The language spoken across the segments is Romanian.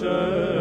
Church.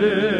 Blessed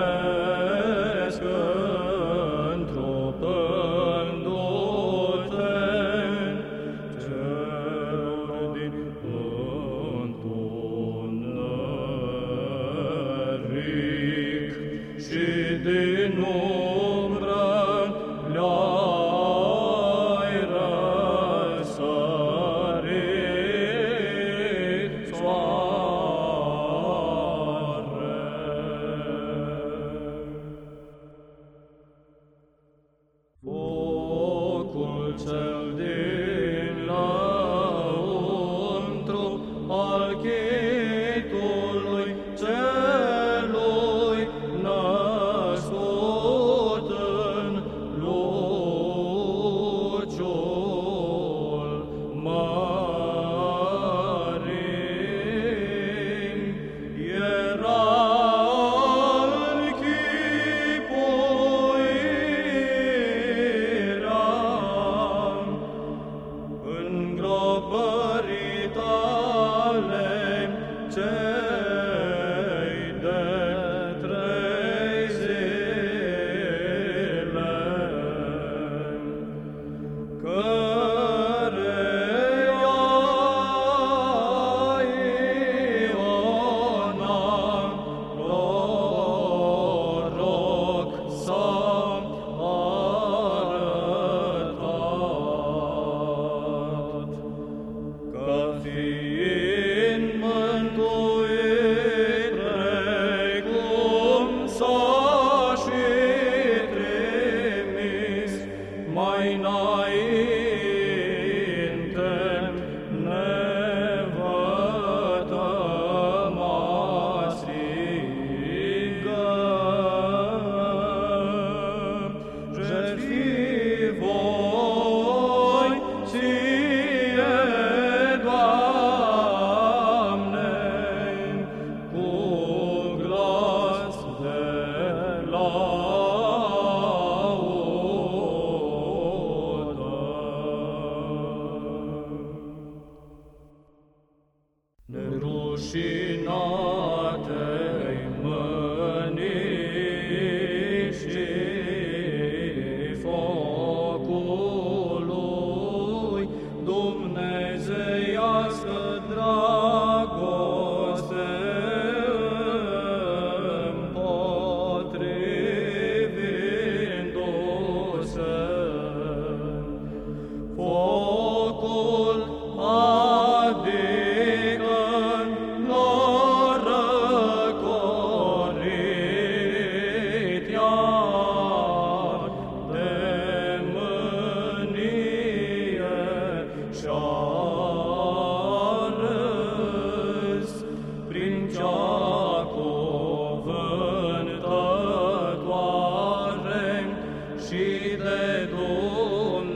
și de Dumnezeu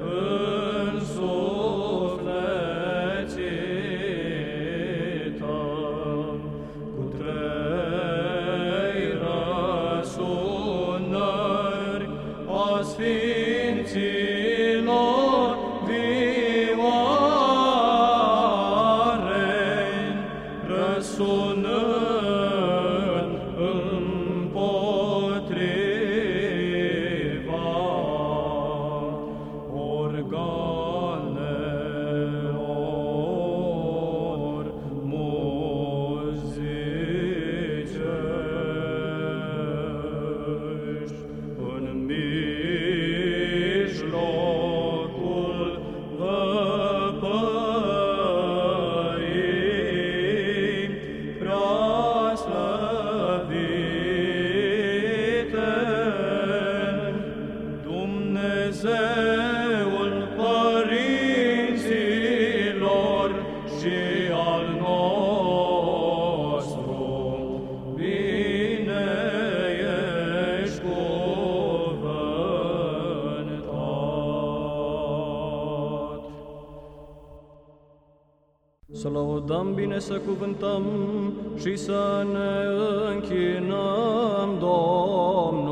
în sufletită. Cu trei răsunări a Sfinților vioare, răsunări să lăudăm bine, să cuvântăm și să ne închinăm, Domnul.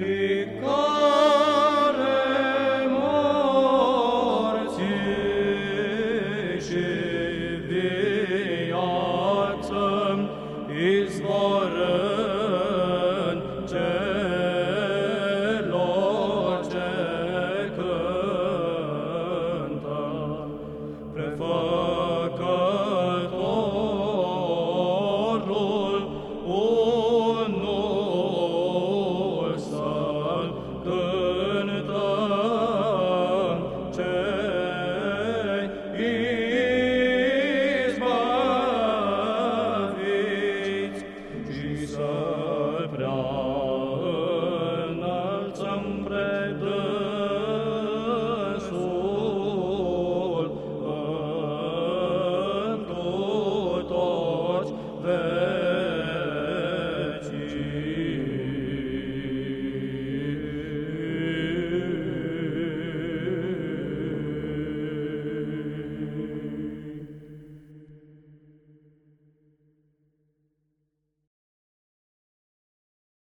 Africa.